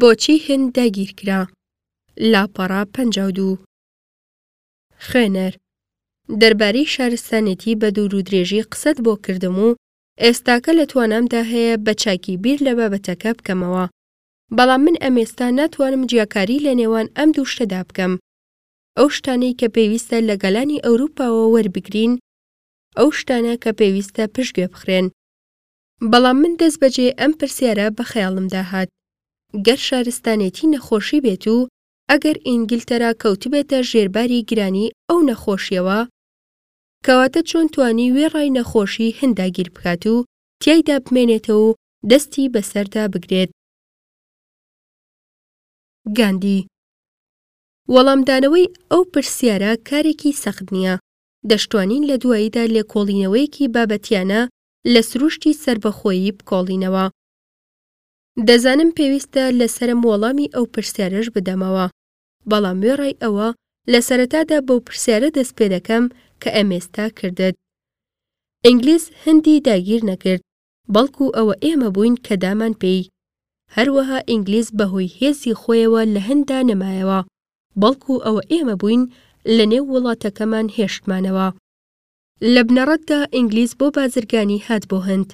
بۆچی هند داگیرکرا؟ لاپەڕە پەنجا و دوو. خوێنەر، دەربارەی شارستانێتی بە دوورودرێژی قسەت بۆ کردم و ئێستاکە لە توانامدا هەیە بە چاکی بیر لە بابەتەکە بکەمەوە. بەڵام من ئەمێستا ناتوانم جیاکاری لە نێوان ئەم دوو شتەدا بکەم. ئەو شتانەی کە پێویستە لە گەلانی ئەوروپاوە وەربگرین، ئەو شتانە کە پێویستە پشتگوێ بخرێن. بەڵام من دەست بەجێ ئەم پرسیارە بە خەیاڵمدا هات، گەر شارستانێتی نەخۆشی بێت و ئەگەر ئینگلتەرا کەوتبێتە ژێر باری گرانی ئەو نەخۆشیەوە، کەواتە چۆن توانی وێڕای نەخۆشی هند داگیر بکات و تیایدا بمێنێتەوە و دەستی بەسەردا بگرێت؟ گاندی، وەڵامدانەوەی ئەو پرسیارە کارێکی سەخت نیە، دەشتوانین لە دواییدا لێکۆڵینەوەیەکی بابەتیانە لە سروشتی سەربەخۆیی بکۆڵینەوە. دەزانم پێویستە لە سەرم وەڵامی ئەو پرسیارەش بدەمەوە، بەڵام وێڕای ئەوە لە سەرەتادا بەو پرسیارە دەست پێ دەکەم کە ئەمێستا کردت. ئینگلیز هندی داگیر نەکرد، بەڵکو ئەوە ئێمە بووین کە دامان پێی. هەروەها ئینگلیز بە هۆی هێزی خۆیەوە لە هنددا نەمایەوە، بەڵکو ئەوە ئێمە بووین لە نێو وڵاتەکەمان هێشتمانەوە. لە بنەڕەتدا ئینگلیز بۆ بازرگانی هات بۆ هەند.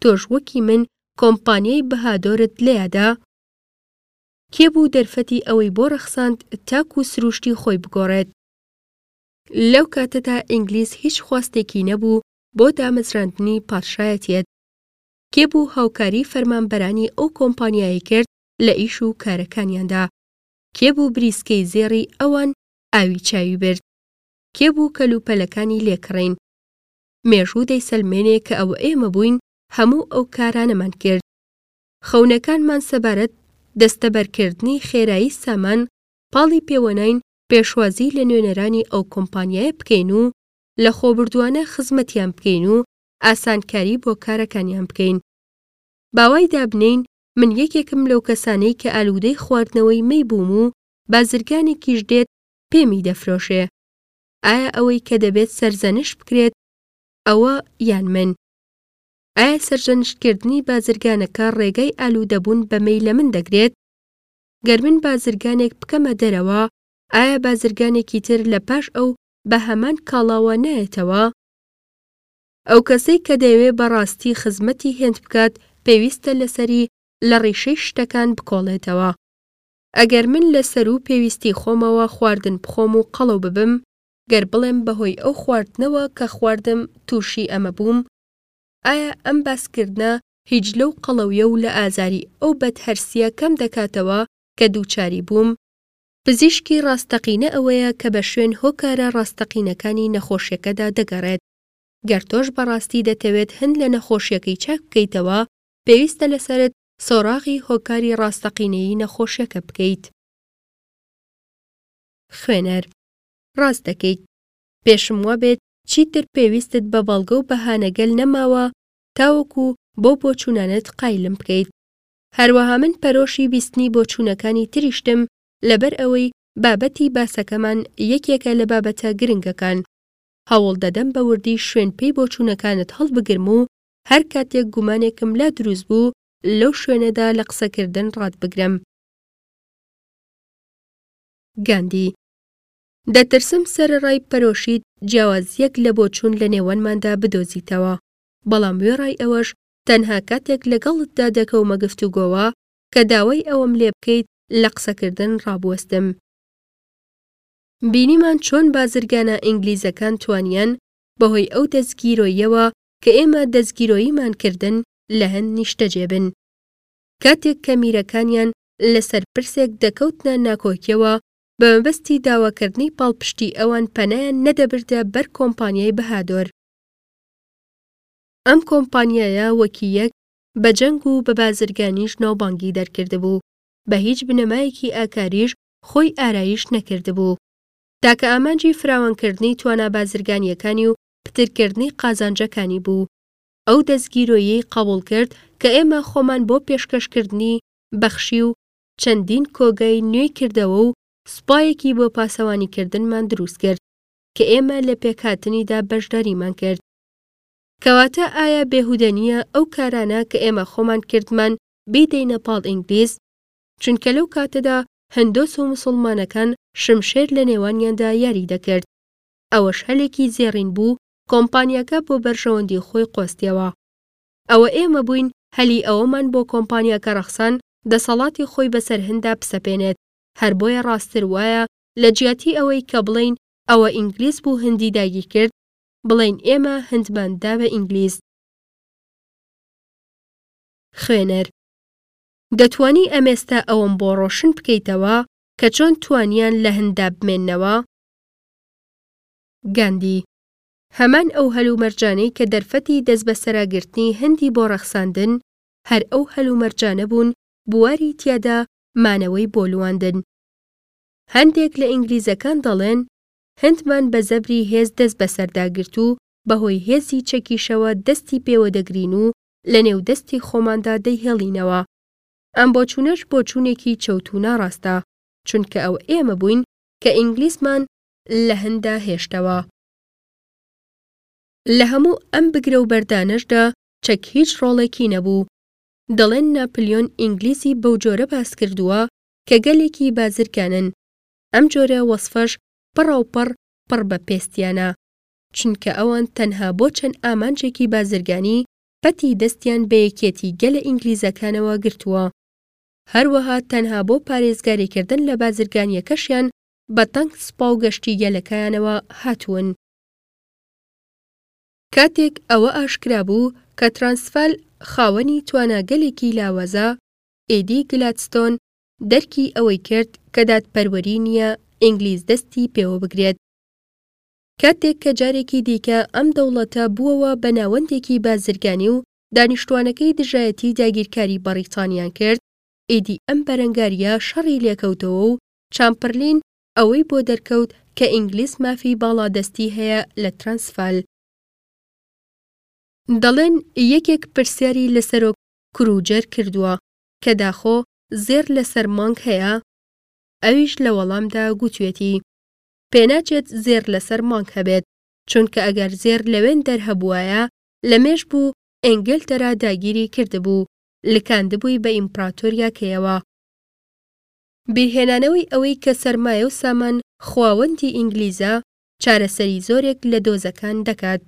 تۆش وەکی من کۆمپانیای بەهادۆرت لێیادا؟ کێ بوو دەرفەتی ئەوەی بۆ ڕەخساند تاکو سرووشتی خۆی بگۆڕێت؟ لەو کاتەدا ئینگلیز هیچ خواستێکی نەبوو بۆ دامەزراندنی پادشایەتیەت. کێ بوو هاوکاری فەرمانبەرانی ئەو کۆمپانیایەی کرد لە ئیش و کارەکانیاندا؟ کێ بوو بریسکەی زێڕی ئەوان ئاوی چاوی برد؟ کێ بوو کەل و پەلەکانی لێ کڕین؟ مێژوو دەیسەلمێنێ کە ئەوە ئێمە بووین هەموو ئەو کارانەمان کرد. خەونەکانمان سەبارەت دەستەبەرکردنی خێرایی سامان پاڵی پێوەناین پێشوازی لە نوێنەرانی ئەو کۆمپانیایە بکەین و لەخۆبردووانە خزمەتیان بکەین و ئاسانکاری بۆ کارەکانیان بکەین. باوای دابنێین من یەکێکم لەو کەسانەی کە ئالوودەی خواردنەوەی مەی بووم و بازرگانێکیش دێت پێمی دەفرۆشێ. ئایا ئەوەی کە دەبێت سەرزەنشت بکرێت ئەوە یان من؟ ئایا سەرژەنشتکردنی بازرگانەکە ڕێگای ئالوودەبوون بە مەی لە من دەگرێت؟ گەر من بازرگانێک بکەمە دەرەوە، ئایا بازرگانێکی تر لە پاش ئەو بە هەمان کاڵاوە نایەتەوە؟ ئەو کەسەی کە دەیەوێ بە ڕاستی خزمەتی هێند بکات، پێویستە لەسەری لە ڕیشەی شتەکان بکۆڵێتەوە. ئەگەر من لە سەروو پێویستی خۆمەوە خواردن بخۆم و قەڵەو ببم، گەر بڵێم بەهۆی ئەو خواردنەوە کە خواردم تووشی ئەمە بووم، ئایا ئەم باسکردنە هیچ لەو قەڵەویە و لە ئازاری ئەو بەد هەرسیە کەم دەکاتەوە کە دووچاری بووم؟ پزیشکی ڕاستەقینە ئەوەیە کە بە شوێن هۆکارە ڕاستەقینەکانی نەخۆشیەکەدا دەگەڕێت. گەر تۆش بەڕاستی دەتەوێت هەند لە نەخۆشیەکەی چاک بکەیتەوە، پێویستە لەسەرت سۆراغی هۆکاری ڕاستەقینەیی نەخۆشیەکە بکەیت. خوێنەر، ڕاست دەکەیت. پێشم وابێت چیتر پێویستت بە بەڵگە و بەهانەگەل نەماوە تاوەکو بەو بۆچوونانەت قایلم بکەیت. هەروەها من پەرۆشی بیستنی بۆچوونەکانی تریشتم لەبەر ئەوەی بابەتی باسەکەمان یەکێکە لە بابەتە گرنگەکان. هەوڵ دەدەم بە وردی شوێن پێی بۆچوونەکانت هەڵبگرم و هەر کاتێک گومانێکم لا دروست بوو لەو شوێنەدا لە قسەکردن ڕات بگرم. گاندی. دەترسم سەرەڕای پەرۆشیت جیاوازییەک لە بۆچوون لە نێوانماندا بدۆزیتەوە، بەڵام وێڕای ئەوەش تەنها کاتێک لەگەڵتدا دەکەومە گفتوگۆوە کە داوای ئەوەم لێ بکەیت لە قسەکردن ڕابوەستم. بینیمان چۆن بازرگانە ئینگلیزەکان توانیان بەهۆی ئەو دەستگیرۆییەوە کە ئێمە دەستگیرۆییمان کردن لە هەند نیشتەجێ بن. کاتێک کە میرەکانیان لەسەر پرسێک دەکەوتنە ناکۆکیەوە بە مەبەستی داواکردنی پاڵپشتی ئەوان پەنایان نەدەبردە بەر کۆمپانیای بەهادۆر. ئەم کۆمپانیایە وەکی یەک بە جەنگ و بە بازرگانیش ناوبانگی دەرکردبوو، بە هیچ بنەمایەکی ئاکاریش خۆی ئارایش نەکردبوو. تاکە ئامانجی فراوانکردنی توانا بازرگانیەکانی و پترکردنی قازانجەکانی بوو. ئەو دەستگیرۆیەی قەبوڵ کرد کە ئێمە خۆمان بۆ پێشکەشکردنی بەخشی و چەندین کۆگای نوێی کردەوە و سوپایەکی بۆ پاسەوانیکردنمان دروست کرد کە ئێمە لە پێکهاتنیدا بەشداریمان کرد. کەواتە ئایا بێهودە نییە ئەو کارانە کە ئێمە خۆمان کردمان بیدەینە پاڵ ئینگلیز؟ چونکە لەو کاتەدا هندۆس و موسوڵمانەکان شمشێر لە نێوانیاندا یاری دەکرد. ئەوەش هەلێکی زێڕین بوو کۆمپانیاکە بۆ بەرژەوەندی خۆی قۆستیەوە. ئەوە ئێمە بووین هەلی ئەوەمان بۆ کۆمپانیاکە ڕەخسان دەسەڵاتی خۆی بەسەر هنددا بسەپێنێت، هەر بۆیە ڕاستتر وایە لە جیاتی ئەوەی کە بڵێین ئەوە ئینگلیز بوو هندی داگیرکرد، بڵێین ئێمە هندمان دا بە ئینگلیز. خوێنەر، دەتوانی ئەمێستا ئەوەم بۆ ڕۆشن بکەیتەوە کە چۆن توانیان لە هنددا بمێننەوە؟ گاندی، هەمان ئەو هەلومەرجانەی کە دەرفەتی دەستبەسەراگرتنی هندی بۆ ڕەخساندن، هەر ئەو هەلومەرجانە بوون بواری تیادا مانەوەی بۆ لواندن. هەندێک لە ئینگلیزەکان دەڵێن، هندمان بە زەبری هێز دەست بەسەردا گرت و بە هۆی هێزی چەکیشەوە دەستی پێوە دەگرین و لە نێو دەستی خۆماندا دەیهێڵینەوە. ئەم بۆچوونەش بۆچوونێکی چەوت و ناڕاستە، چونکە ئەو ئێمە بووین کە ئینگلیزمان لە هنددا هێشتەوە. لە هەموو ئەم بگرە و بەردانەشدا چەک هیچ ڕۆڵێکی نەبوو. دەڵێن ناپلیۆن ئینگلیزی بەو جۆرە باس کردووە کە گەلێکی بازرگانن، ئەم جۆرە وەسفەش پەڕاوپەڕ پڕ بە پێستیانە، چونکە ئەوان تەنها بۆ چەند ئامانجێکی بازرگانی پەتی دەستیان بە یەکیەتی گەلە ئینگلیزەکانەوە گرتووە. هەروەها تەنها بۆ پارێزگاریکردن لە بازرگانییەکەشیان بە تانک سوپا و گەشتی گەلەکایانەوە هاتوون. کاتێک ئەوە ئاشکرا بوو کە ترانسڤال خاوەنی تواناگەلێکی لاوازە، ئیدی گلادستۆن دەرکی ئەوەی کرد کە دادپەروەری نییە ئینگلیز دەستی پێوە بگرێت. کاتێک کە جارێکی دیکە ئەم دەوڵەتە بووەوە بە ناوەندێکی بازرگانی و دانیشتوانەکەی دژایەتی داگیرکاری بەڕیتانیان کرد، ئیدی ئەم بەرەنگارییە شەڕی لێکەوتەوە و چامپرلین ئەوەی بۆ دەرکەوت کە ئینگلیز مافی باڵادەستی هەیە لە ترانسفال. دەڵێن یەکێک پرسیاری لە سەرۆک کروجەر کردووە کە داخۆ زێڕ لە سەر مانگ هەیە؟ ئەویش لە وەڵامدا گوتوێتی، پێناچێت زێڕ لە سەر مانگ هەبێت، چونکە ئەگەر زێڕ لەوێندەر هەبووایە لەمێژ بوو ئێنگلتەرا داگیری کردبوو، لکاندبووی بە ئیمپڕاتۆریاکەیەوە. بیرهێنانەوەی ئەوەی کە سەرمایە و سامان خواوەندی ئینگلیزە، چارەسەری زۆرێک لە دۆزەکان دەکات.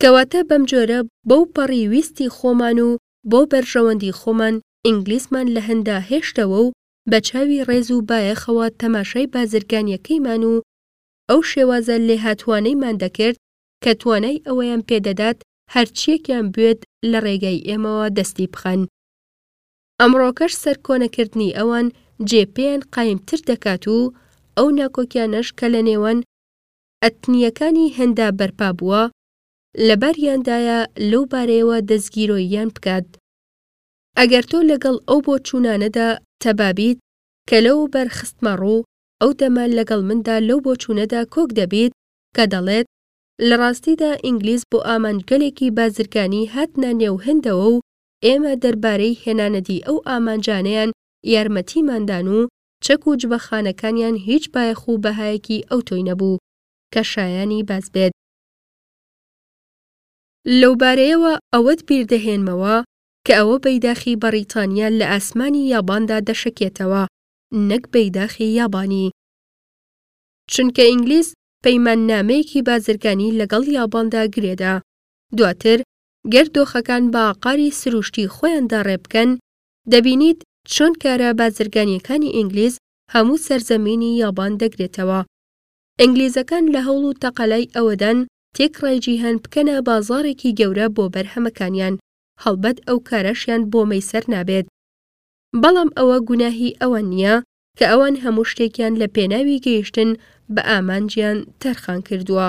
کەواتە بەم جۆرە بەو پەڕی ویستی خۆمان و بۆ بەرژەوەندی خۆمان ئینگلیزمان لە هەندا هێشتەوە و بە چاوی ڕێز و بایەخەوە تەماشای بازرگانیەکەیمان و ئەو شێوازە لێهاتووانەیمان دەکرد کە توانای ئەوەیان پێ دەدات هەرچییەکیان بوێت لە ڕێگای ئێمەوە دەستی بخەن. ئەمڕۆکەش سەرکۆنەکردنی ئەوان جێ پێیان قایمتر دەکات و ئەو ناکۆکیانەش کە لە نێوان ئەتنییەکانی هنددا بەرپا بووە، لە باریاندایە لەو بارەیەوە دەستگیرۆییان بکات. ئەگەر تۆ لەگەڵ ئەو بۆچوونانەدا تەبا بیت کە لەوبەر خستمە ڕوو، ئەو دەمە لەگەڵ مندا لەو بۆچوونەدا کۆک دەبیت کە دەڵێت، لە ڕاستیدا ئینگلیز بۆ ئامانجگەلێکی بازرگانی هاتنە نێو هندەوە و ئێمە دەربارەی هێنانەدی ئەو ئامانجانەیان یارمەتیماندان و چەک و جبەخانەکانیان هیچ بایەخ و بەهایەکی ئەوتۆی نەبوو کە شایانی باس بێت. لەوبارەیەوە ئەوەت بیر دەهێنمەوە کە ئەوە بەیداخی بەڕیتانییە لە ئاسمانی یاباندا دەشەکێتەوە نەک بەیداخی یابانی. چونکە ئینگلیز پەیماننامەیەکی بازرگانی لەگەڵ یاباندا گرێدا، دواتر گەر دۆخەکان بە ئاقاری سرووشتی خۆیاندا ڕێبکەن، دەبینیت چۆن کارە بازرگانییەکانی ئینگلیز هەموو سەرزەمینی یابان دەگرێتەوە. ئینگلیزەکان لە هەوڵ و تەقەلای ئەوەدان تێکڕای جیهان بکەنە بازاڕێکی گەورە بۆ بەرهەمەکانیان، هەڵبەت ئەو کارەشیان بۆ مەیسەر نابێت، بەڵام ئەوە گوناهی ئەوان نییە کە ئەوان هەموو شتێکیان لە پێناوی گەیشتن بە ئامانجیان تەرخان کردووە.